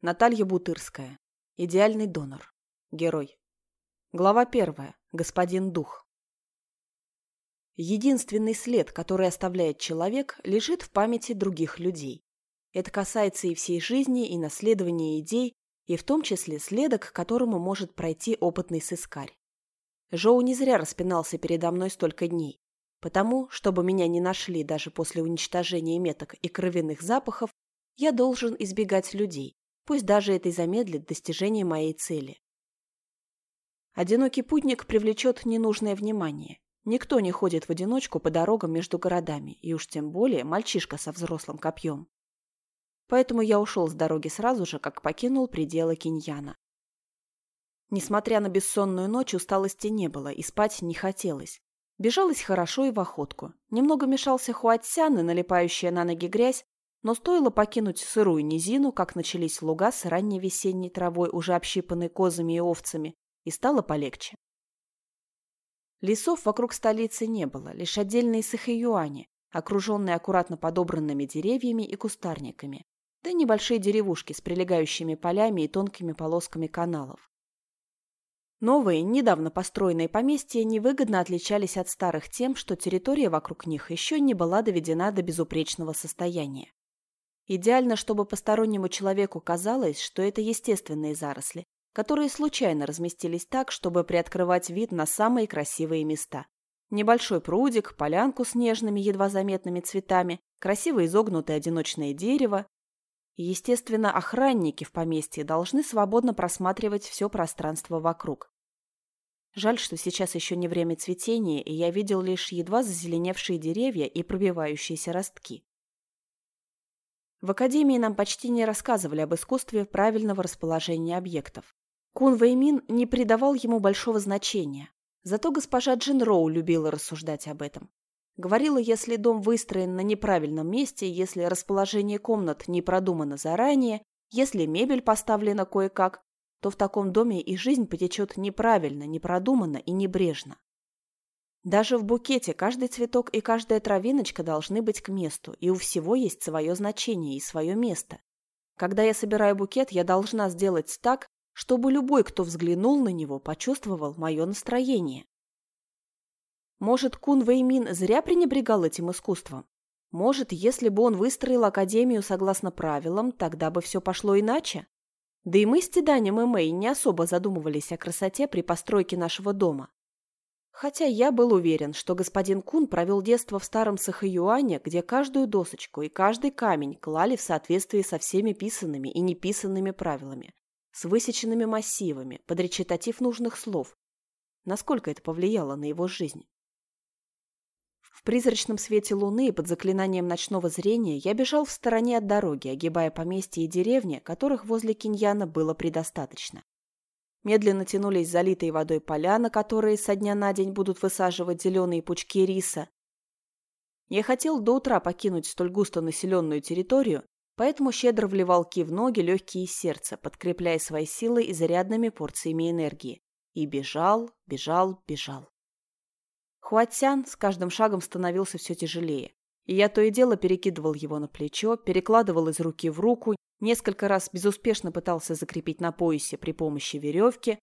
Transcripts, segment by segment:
Наталья Бутырская. Идеальный донор. Герой. Глава первая. Господин Дух. Единственный след, который оставляет человек, лежит в памяти других людей. Это касается и всей жизни, и наследования идей, и в том числе следа, к которому может пройти опытный сыскарь. Жоу не зря распинался передо мной столько дней. Потому, чтобы меня не нашли даже после уничтожения меток и кровяных запахов, я должен избегать людей, пусть даже это и замедлит достижение моей цели. Одинокий путник привлечет ненужное внимание. Никто не ходит в одиночку по дорогам между городами, и уж тем более мальчишка со взрослым копьем. Поэтому я ушел с дороги сразу же, как покинул пределы Киньяна. Несмотря на бессонную ночь, усталости не было, и спать не хотелось. Бежалось хорошо и в охотку. Немного мешался хуатсян и налипающая на ноги грязь, но стоило покинуть сырую низину, как начались луга с ранней весенней травой, уже общипанной козами и овцами, и стало полегче. Лесов вокруг столицы не было, лишь отдельные сахаюани, окруженные аккуратно подобранными деревьями и кустарниками, да и небольшие деревушки с прилегающими полями и тонкими полосками каналов. Новые, недавно построенные поместья невыгодно отличались от старых тем, что территория вокруг них еще не была доведена до безупречного состояния. Идеально, чтобы постороннему человеку казалось, что это естественные заросли, которые случайно разместились так, чтобы приоткрывать вид на самые красивые места. Небольшой прудик, полянку с нежными, едва заметными цветами, красиво изогнутое одиночное дерево. Естественно, охранники в поместье должны свободно просматривать все пространство вокруг. Жаль, что сейчас еще не время цветения, и я видел лишь едва зазеленевшие деревья и пробивающиеся ростки. В академии нам почти не рассказывали об искусстве правильного расположения объектов. Кун Вэймин не придавал ему большого значения. Зато госпожа Джин Роу любила рассуждать об этом. Говорила, если дом выстроен на неправильном месте, если расположение комнат не продумано заранее, если мебель поставлена кое-как, то в таком доме и жизнь потечет неправильно, непродуманно и небрежно. Даже в букете каждый цветок и каждая травиночка должны быть к месту, и у всего есть свое значение и свое место. Когда я собираю букет, я должна сделать так, чтобы любой, кто взглянул на него, почувствовал мое настроение. Может, Кун Вэймин зря пренебрегал этим искусством? Может, если бы он выстроил академию согласно правилам, тогда бы все пошло иначе? Да и мы с Тиданем и Мэй не особо задумывались о красоте при постройке нашего дома. Хотя я был уверен, что господин Кун провел детство в старом Сахаюане, где каждую досочку и каждый камень клали в соответствии со всеми писанными и неписанными правилами, с высеченными массивами, под речитатив нужных слов. Насколько это повлияло на его жизнь? В призрачном свете луны и под заклинанием ночного зрения я бежал в стороне от дороги, огибая поместья и деревни, которых возле Киньяна было предостаточно. Медленно тянулись залитые водой поля, на которые со дня на день будут высаживать зеленые пучки риса. Я хотел до утра покинуть столь густо населенную территорию, поэтому щедро вливал ки в ноги, легкие и сердце, подкрепляя свои силы изрядными порциями энергии. И бежал, бежал, бежал. Хуатсян с каждым шагом становился все тяжелее. И я то и дело перекидывал его на плечо, перекладывал из руки в руку, Несколько раз безуспешно пытался закрепить на поясе при помощи веревки.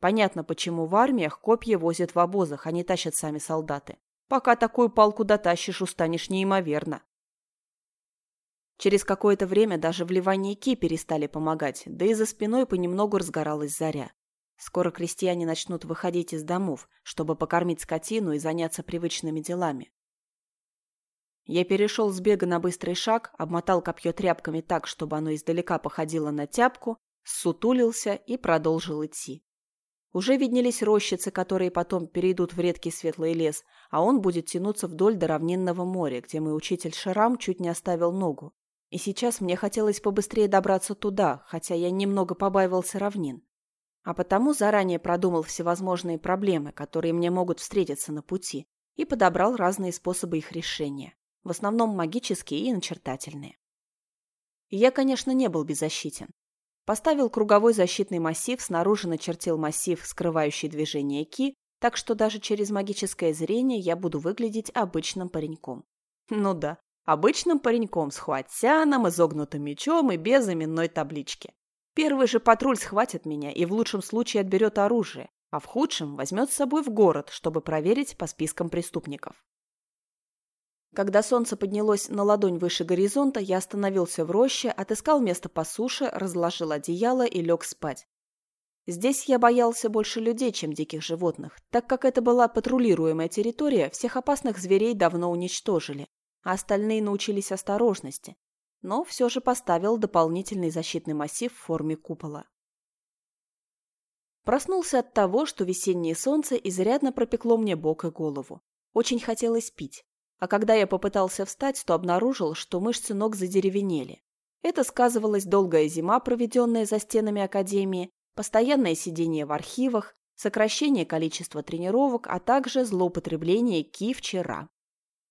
Понятно, почему в армиях копья возят в обозах, а не тащат сами солдаты. Пока такую палку дотащишь, устанешь неимоверно. Через какое-то время даже вливание ки перестали помогать, да и за спиной понемногу разгоралась заря. Скоро крестьяне начнут выходить из домов, чтобы покормить скотину и заняться привычными делами. Я перешел с бега на быстрый шаг, обмотал копье тряпками так, чтобы оно издалека походило на тяпку, сутулился и продолжил идти. Уже виднелись рощицы, которые потом перейдут в редкий светлый лес, а он будет тянуться вдоль до равнинного моря, где мой учитель Шарам чуть не оставил ногу. И сейчас мне хотелось побыстрее добраться туда, хотя я немного побаивался равнин. А потому заранее продумал всевозможные проблемы, которые мне могут встретиться на пути, и подобрал разные способы их решения в основном магические и начертательные. Я, конечно, не был беззащитен. Поставил круговой защитный массив, снаружи начертил массив, скрывающий движение Ки, так что даже через магическое зрение я буду выглядеть обычным пареньком. Ну да, Обычным пареньком с хуатсяном, изогнутым мечом и без именной таблички. Первый же патруль схватит меня и в лучшем случае отберет оружие, а в худшем возьмет с собой в город, чтобы проверить по спискам преступников. Когда солнце поднялось на ладонь выше горизонта, я остановился в роще, отыскал место по суше, разложил одеяло и лег спать. Здесь я боялся больше людей, чем диких животных, так как это была патрулируемая территория, всех опасных зверей давно уничтожили, а остальные научились осторожности, но все же поставил дополнительный защитный массив в форме купола. Проснулся от того, что весеннее солнце изрядно пропекло мне бок и голову. Очень хотелось пить. А когда я попытался встать, то обнаружил, что мышцы ног задеревенели. Это сказывалась долгая зима, проведенная за стенами академии, постоянное сидение в архивах, сокращение количества тренировок, а также злоупотребление ки вчера.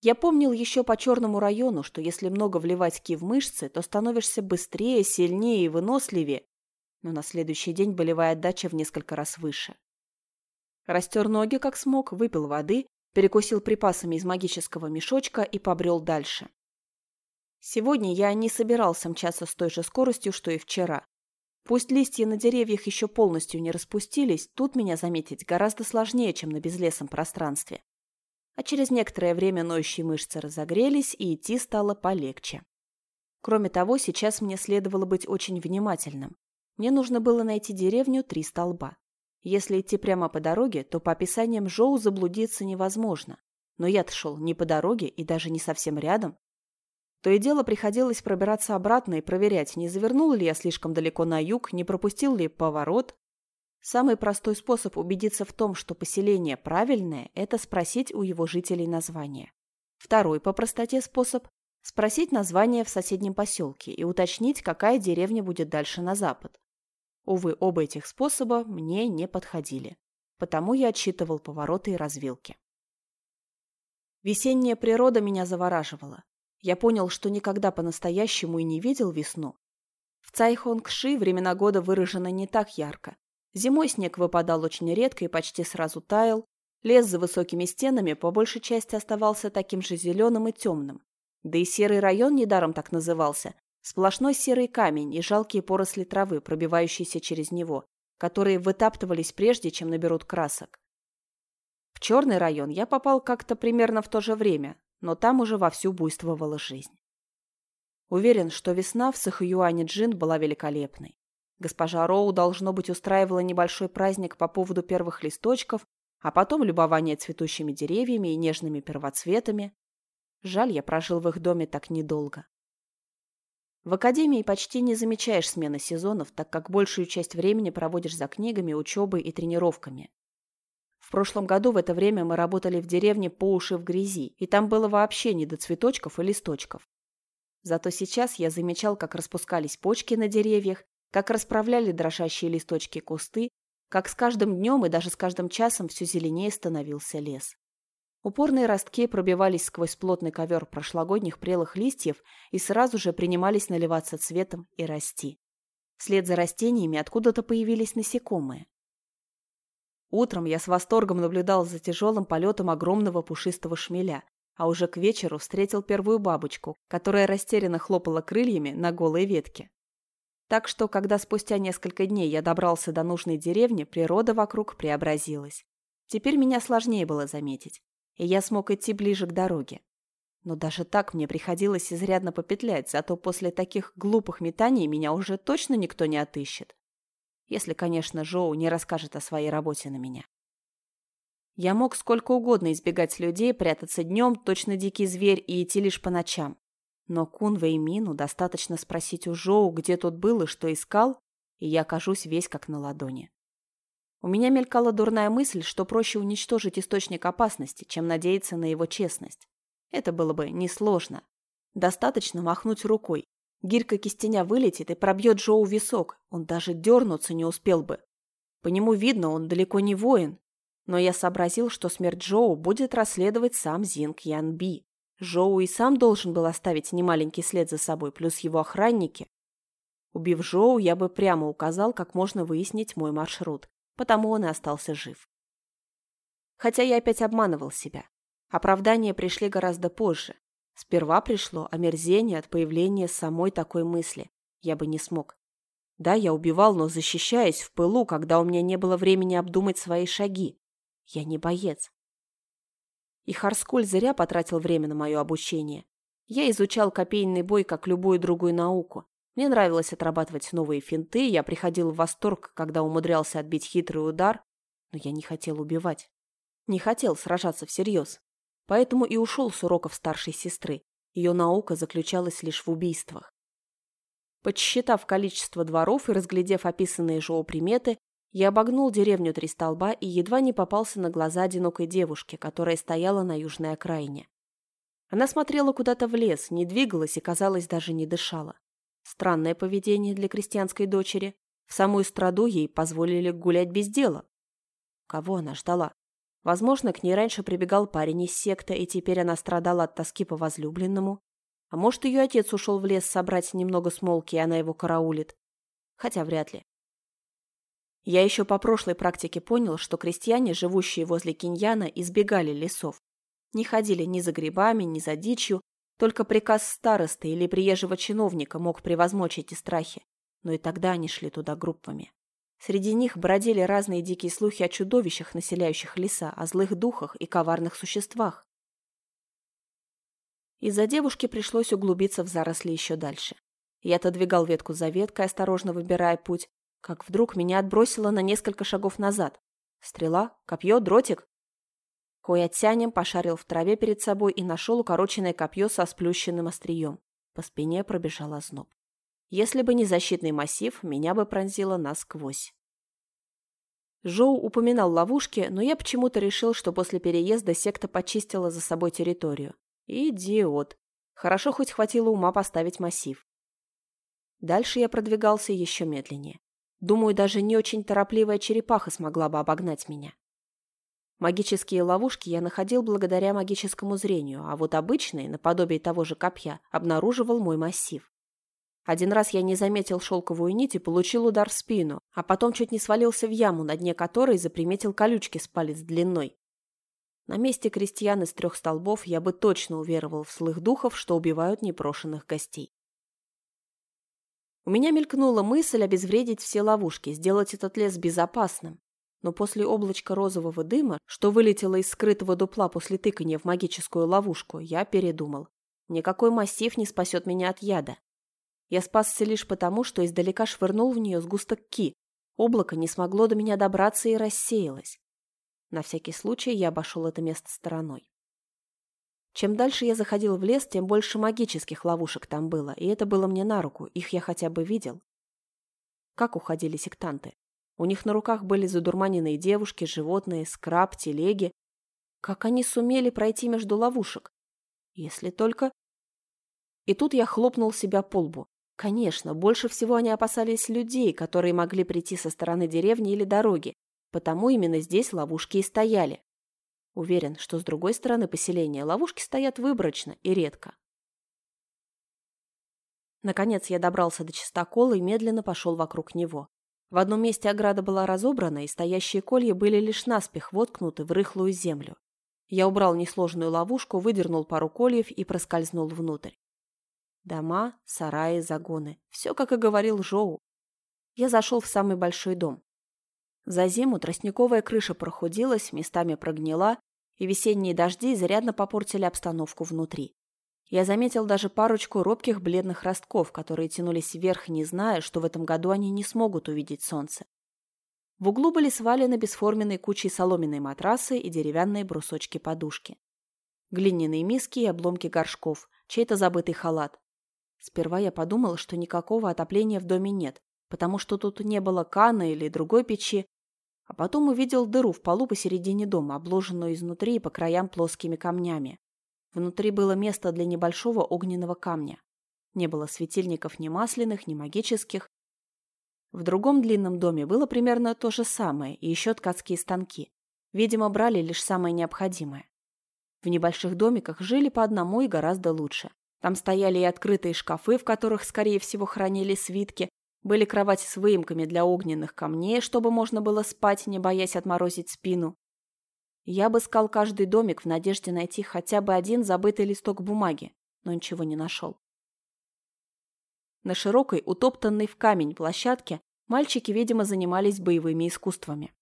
Я помнил еще по черному району, что если много вливать ки в мышцы, то становишься быстрее, сильнее и выносливее, но на следующий день болевая отдача в несколько раз выше. Растер ноги как смог, выпил воды, перекусил припасами из магического мешочка и побрел дальше. Сегодня я не собирался мчаться с той же скоростью, что и вчера. Пусть листья на деревьях еще полностью не распустились, тут меня заметить гораздо сложнее, чем на безлесом пространстве а через некоторое время ноющие мышцы разогрелись, и идти стало полегче. Кроме того, сейчас мне следовало быть очень внимательным. Мне нужно было найти деревню «Три столба». Если идти прямо по дороге, то по описаниям Жоу заблудиться невозможно. Но я-то шел не по дороге и даже не совсем рядом. То и дело приходилось пробираться обратно и проверять, не завернул ли я слишком далеко на юг, не пропустил ли поворот, Самый простой способ убедиться в том, что поселение правильное, это спросить у его жителей название. Второй по простоте способ – спросить название в соседнем поселке и уточнить, какая деревня будет дальше на запад. Увы, оба этих способа мне не подходили, потому я отсчитывал повороты и развилки. Весенняя природа меня завораживала. Я понял, что никогда по-настоящему и не видел весну. В Цайхонгши времена года выражены не так ярко, Зимой снег выпадал очень редко и почти сразу таял. Лес за высокими стенами по большей части оставался таким же зеленым и темным. Да и серый район недаром так назывался. Сплошной серый камень и жалкие поросли травы, пробивающиеся через него, которые вытаптывались прежде, чем наберут красок. В черный район я попал как-то примерно в то же время, но там уже вовсю буйствовала жизнь. Уверен, что весна в Сахаюане Джин была великолепной. Госпожа Роу, должно быть, устраивала небольшой праздник по поводу первых листочков, а потом любование цветущими деревьями и нежными первоцветами. Жаль, я прожил в их доме так недолго. В академии почти не замечаешь смены сезонов, так как большую часть времени проводишь за книгами, учебой и тренировками. В прошлом году в это время мы работали в деревне по уши в грязи, и там было вообще не до цветочков и листочков. Зато сейчас я замечал, как распускались почки на деревьях, как расправляли дрожащие листочки кусты, как с каждым днем и даже с каждым часом все зеленее становился лес. Упорные ростки пробивались сквозь плотный ковер прошлогодних прелых листьев и сразу же принимались наливаться цветом и расти. Вслед за растениями откуда-то появились насекомые. Утром я с восторгом наблюдал за тяжелым полетом огромного пушистого шмеля, а уже к вечеру встретил первую бабочку, которая растерянно хлопала крыльями на голой ветке. Так что, когда спустя несколько дней я добрался до нужной деревни, природа вокруг преобразилась. Теперь меня сложнее было заметить, и я смог идти ближе к дороге. Но даже так мне приходилось изрядно попетлять, зато после таких глупых метаний меня уже точно никто не отыщет. Если, конечно, Жоу не расскажет о своей работе на меня. Я мог сколько угодно избегать людей, прятаться днем, точно дикий зверь, и идти лишь по ночам. Но Кун Веймину достаточно спросить у Жоу, где тот был и что искал, и я окажусь весь как на ладони. У меня мелькала дурная мысль, что проще уничтожить источник опасности, чем надеяться на его честность. Это было бы несложно. Достаточно махнуть рукой. Гирька кистеня вылетит и пробьет Джоу висок, он даже дернуться не успел бы. По нему видно, он далеко не воин. Но я сообразил, что смерть Джоу будет расследовать сам Зинг Ян Би. Жоу и сам должен был оставить немаленький след за собой, плюс его охранники. Убив Жоу, я бы прямо указал, как можно выяснить мой маршрут, потому он и остался жив. Хотя я опять обманывал себя. Оправдания пришли гораздо позже. Сперва пришло омерзение от появления самой такой мысли. Я бы не смог. Да, я убивал, но защищаясь в пылу, когда у меня не было времени обдумать свои шаги. Я не боец. И Харскуль зря потратил время на мое обучение. Я изучал копейный бой, как любую другую науку. Мне нравилось отрабатывать новые финты, я приходил в восторг, когда умудрялся отбить хитрый удар, но я не хотел убивать. Не хотел сражаться всерьез. Поэтому и ушел с уроков старшей сестры. Ее наука заключалась лишь в убийствах. Подсчитав количество дворов и разглядев описанные приметы, я обогнул деревню Три Столба и едва не попался на глаза одинокой девушки, которая стояла на южной окраине. Она смотрела куда-то в лес, не двигалась и, казалось, даже не дышала. Странное поведение для крестьянской дочери. В самую страду ей позволили гулять без дела. Кого она ждала? Возможно, к ней раньше прибегал парень из секты, и теперь она страдала от тоски по возлюбленному. А может, ее отец ушел в лес собрать немного смолки, и она его караулит. Хотя вряд ли. Я еще по прошлой практике понял, что крестьяне, живущие возле Киньяна, избегали лесов. Не ходили ни за грибами, ни за дичью, только приказ старосты или приезжего чиновника мог превозмочь эти страхи. Но и тогда они шли туда группами. Среди них бродили разные дикие слухи о чудовищах, населяющих леса, о злых духах и коварных существах. Из-за девушки пришлось углубиться в заросли еще дальше. Я отодвигал ветку за веткой, осторожно выбирая путь, как вдруг меня отбросило на несколько шагов назад. Стрела, копье, дротик. Хуятянем пошарил в траве перед собой и нашел укороченное копье со сплющенным острием. По спине пробежал озноб. Если бы не защитный массив, меня бы пронзило насквозь. Жоу упоминал ловушки, но я почему-то решил, что после переезда секта почистила за собой территорию. Идиот. Хорошо хоть хватило ума поставить массив. Дальше я продвигался еще медленнее. Думаю, даже не очень торопливая черепаха смогла бы обогнать меня. Магические ловушки я находил благодаря магическому зрению, а вот обычные, наподобие того же копья, обнаруживал мой массив. Один раз я не заметил шелковую нить и получил удар в спину, а потом чуть не свалился в яму, на дне которой заприметил колючки с палец длиной. На месте крестьян из трех столбов я бы точно уверовал в злых духов, что убивают непрошенных гостей. У меня мелькнула мысль обезвредить все ловушки, сделать этот лес безопасным. Но после облачка розового дыма, что вылетело из скрытого дупла после тыкания в магическую ловушку, я передумал. Никакой массив не спасет меня от яда. Я спасся лишь потому, что издалека швырнул в нее сгусток ки. Облако не смогло до меня добраться и рассеялось. На всякий случай я обошел это место стороной. Чем дальше я заходил в лес, тем больше магических ловушек там было, и это было мне на руку, их я хотя бы видел. Как уходили сектанты? У них на руках были задурманенные девушки, животные, скраб, телеги. Как они сумели пройти между ловушек? Если только... И тут я хлопнул себя по лбу. Конечно, больше всего они опасались людей, которые могли прийти со стороны деревни или дороги, потому именно здесь ловушки и стояли. Уверен, что с другой стороны поселения ловушки стоят выборочно и редко. Наконец я добрался до чистокола и медленно пошел вокруг него. В одном месте ограда была разобрана, и стоящие колья были лишь наспех воткнуты в рыхлую землю. Я убрал несложную ловушку, выдернул пару кольев и проскользнул внутрь. Дома, сараи, загоны. Все, как и говорил Жоу. Я зашел в самый большой дом. За зиму тростниковая крыша прохудилась, местами прогнила, и весенние дожди изрядно попортили обстановку внутри. Я заметил даже парочку робких бледных ростков, которые тянулись вверх, не зная, что в этом году они не смогут увидеть солнце. В углу были свалены бесформенные кучей соломенной матрасы и деревянные брусочки-подушки. Глиняные миски и обломки горшков, чей-то забытый халат. Сперва я подумала, что никакого отопления в доме нет, потому что тут не было кана или другой печи, а потом увидел дыру в полу посередине дома, обложенную изнутри и по краям плоскими камнями. Внутри было место для небольшого огненного камня. Не было светильников ни масляных, ни магических. В другом длинном доме было примерно то же самое, и еще ткацкие станки. Видимо, брали лишь самое необходимое. В небольших домиках жили по одному и гораздо лучше. Там стояли и открытые шкафы, в которых, скорее всего, хранили свитки, были кровати с выемками для огненных камней, чтобы можно было спать, не боясь отморозить спину. Я обыскал каждый домик в надежде найти хотя бы один забытый листок бумаги, но ничего не нашел. На широкой, утоптанной в камень площадке мальчики, видимо, занимались боевыми искусствами.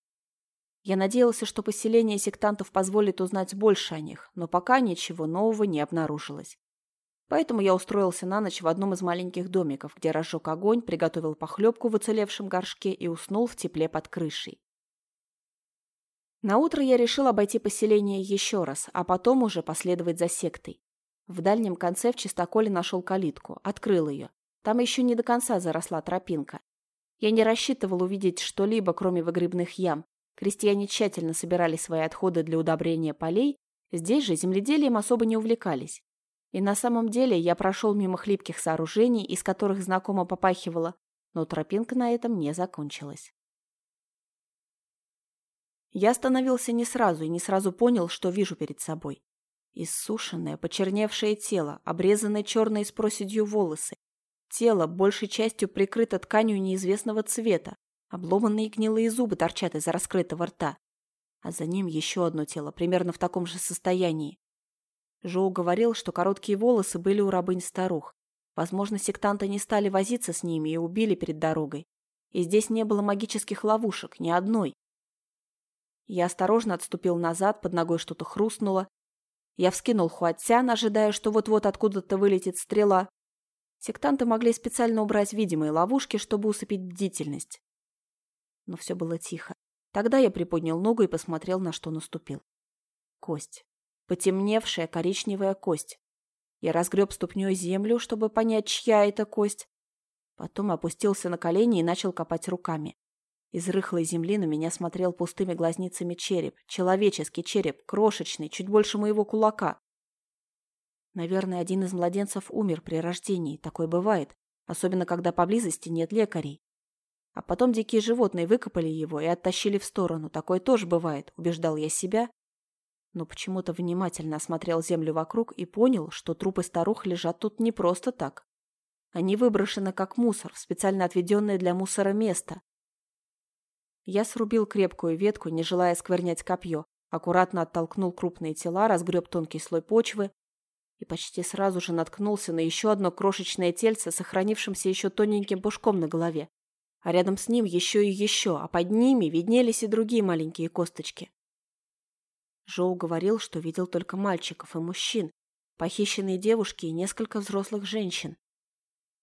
Я надеялся, что поселение сектантов позволит узнать больше о них, но пока ничего нового не обнаружилось. Поэтому я устроился на ночь в одном из маленьких домиков, где разжег огонь, приготовил похлебку в уцелевшем горшке и уснул в тепле под крышей. Наутро я решил обойти поселение еще раз, а потом уже последовать за сектой. В дальнем конце в чистоколе нашел калитку, открыл ее. Там еще не до конца заросла тропинка. Я не рассчитывал увидеть что-либо, кроме выгребных ям, Крестьяне тщательно собирали свои отходы для удобрения полей, здесь же земледелием особо не увлекались. И на самом деле я прошел мимо хлипких сооружений, из которых знакомо попахивало, но тропинка на этом не закончилась. Я остановился не сразу и не сразу понял, что вижу перед собой. Иссушенное, почерневшее тело, обрезанные черные с проседью волосы. Тело большей частью прикрыто тканью неизвестного цвета, Обломанные гнилые зубы торчат из-за раскрытого рта. А за ним еще одно тело, примерно в таком же состоянии. Жоу говорил, что короткие волосы были у рабынь-старух. Возможно, сектанты не стали возиться с ними и убили перед дорогой. И здесь не было магических ловушек, ни одной. Я осторожно отступил назад, под ногой что-то хрустнуло. Я вскинул Хуатсян, ожидая, что вот-вот откуда-то вылетит стрела. Сектанты могли специально убрать видимые ловушки, чтобы усыпить бдительность но все было тихо. Тогда я приподнял ногу и посмотрел, на что наступил. Кость. Потемневшая коричневая кость. Я разгреб ступней землю, чтобы понять, чья это кость. Потом опустился на колени и начал копать руками. Из рыхлой земли на меня смотрел пустыми глазницами череп. Человеческий череп, крошечный, чуть больше моего кулака. Наверное, один из младенцев умер при рождении. Такое бывает. Особенно, когда поблизости нет лекарей. А потом дикие животные выкопали его и оттащили в сторону. Такое тоже бывает, убеждал я себя. Но почему-то внимательно осмотрел землю вокруг и понял, что трупы старух лежат тут не просто так. Они выброшены как мусор в специально отведенное для мусора место. Я срубил крепкую ветку, не желая сквернять копье, аккуратно оттолкнул крупные тела, разгреб тонкий слой почвы и почти сразу же наткнулся на еще одно крошечное тельце, сохранившимся еще тоненьким пушком на голове а рядом с ним еще и еще, а под ними виднелись и другие маленькие косточки. Жоу говорил, что видел только мальчиков и мужчин, похищенные девушки и несколько взрослых женщин.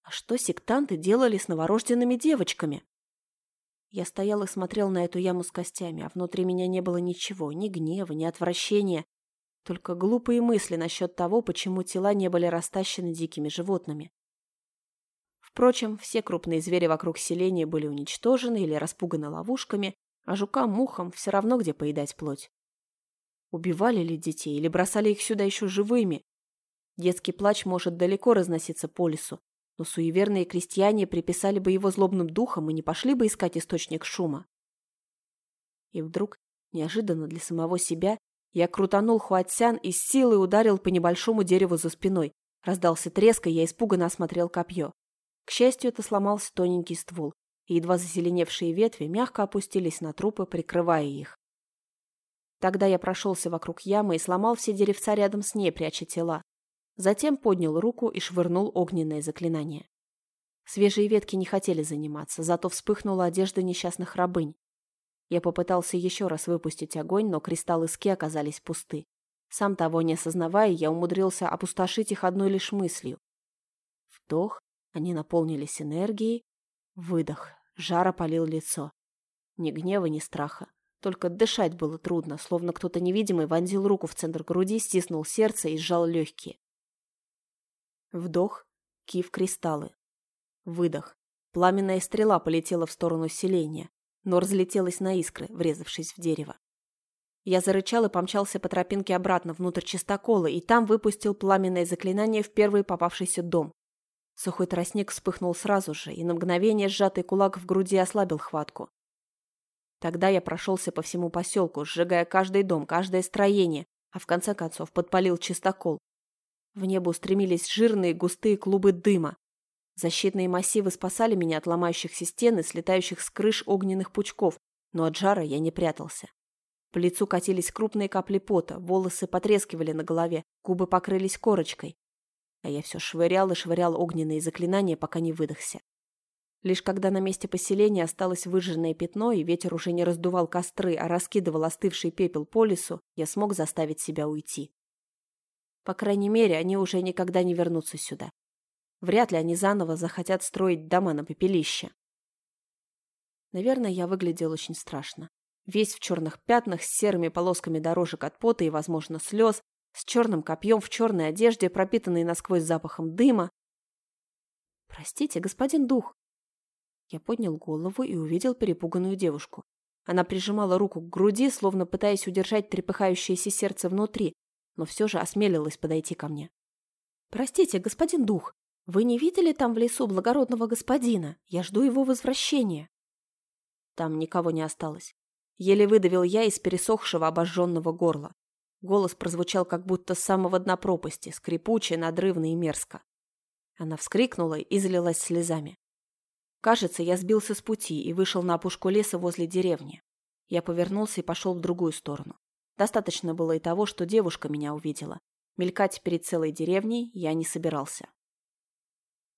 А что сектанты делали с новорожденными девочками? Я стоял и смотрел на эту яму с костями, а внутри меня не было ничего, ни гнева, ни отвращения, только глупые мысли насчет того, почему тела не были растащены дикими животными. Впрочем, все крупные звери вокруг селения были уничтожены или распуганы ловушками, а жукам-мухам все равно где поедать плоть. Убивали ли детей или бросали их сюда еще живыми? Детский плач может далеко разноситься по лесу, но суеверные крестьяне приписали бы его злобным духом и не пошли бы искать источник шума. И вдруг, неожиданно для самого себя, я крутанул Хуатсян и с силой ударил по небольшому дереву за спиной. Раздался треск, и я испуганно осмотрел копье. К счастью, это сломался тоненький ствол, и едва зазеленевшие ветви мягко опустились на трупы, прикрывая их. Тогда я прошелся вокруг ямы и сломал все деревца рядом с ней, пряча тела. Затем поднял руку и швырнул огненное заклинание. Свежие ветки не хотели заниматься, зато вспыхнула одежда несчастных рабынь. Я попытался еще раз выпустить огонь, но кристаллы ски оказались пусты. Сам того не осознавая, я умудрился опустошить их одной лишь мыслью. Вдох, они наполнились энергией. Выдох. Жар опалил лицо. Ни гнева, ни страха. Только дышать было трудно, словно кто-то невидимый вонзил руку в центр груди, стиснул сердце и сжал легкие. Вдох. Кив кристаллы. Выдох. Пламенная стрела полетела в сторону селения, но разлетелась на искры, врезавшись в дерево. Я зарычал и помчался по тропинке обратно внутрь чистокола, и там выпустил пламенное заклинание в первый попавшийся дом. Сухой тростник вспыхнул сразу же, и на мгновение сжатый кулак в груди ослабил хватку. Тогда я прошелся по всему поселку, сжигая каждый дом, каждое строение, а в конце концов подпалил чистокол. В небо устремились жирные густые клубы дыма. Защитные массивы спасали меня от ломающихся стен и слетающих с крыш огненных пучков, но от жара я не прятался. По лицу катились крупные капли пота, волосы потрескивали на голове, губы покрылись корочкой. а я все швырял и швырял огненные заклинания, пока не выдохся. Лишь когда на месте поселения осталось выжженное пятно, и ветер уже не раздувал костры, а раскидывал остывший пепел по лесу, я смог заставить себя уйти. По крайней мере, они уже никогда не вернутся сюда. Вряд ли они заново захотят строить дома на пепелище. Наверное, я выглядел очень страшно. Весь в черных пятнах, с серыми полосками дорожек от пота и, возможно, слез, с черным копьем в черной одежде, пропитанной насквозь запахом дыма. «Простите, господин дух», я поднял голову и увидел перепуганную девушку. Она прижимала руку к груди, словно пытаясь удержать трепыхающееся сердце внутри, но все же осмелилась подойти ко мне. «Простите, господин дух, вы не видели там в лесу благородного господина? Я жду его возвращения». Там никого не осталось. Еле выдавил я из пересохшего обожженного горла. Голос прозвучал как будто с самого дна пропасти, скрипуче, надрывно и мерзко. Она вскрикнула и залилась слезами. Кажется, я сбился с пути и вышел на опушку леса возле деревни. Я повернулся и пошел в другую сторону. Достаточно было и того, что девушка меня увидела. Мелькать перед целой деревней я не собирался.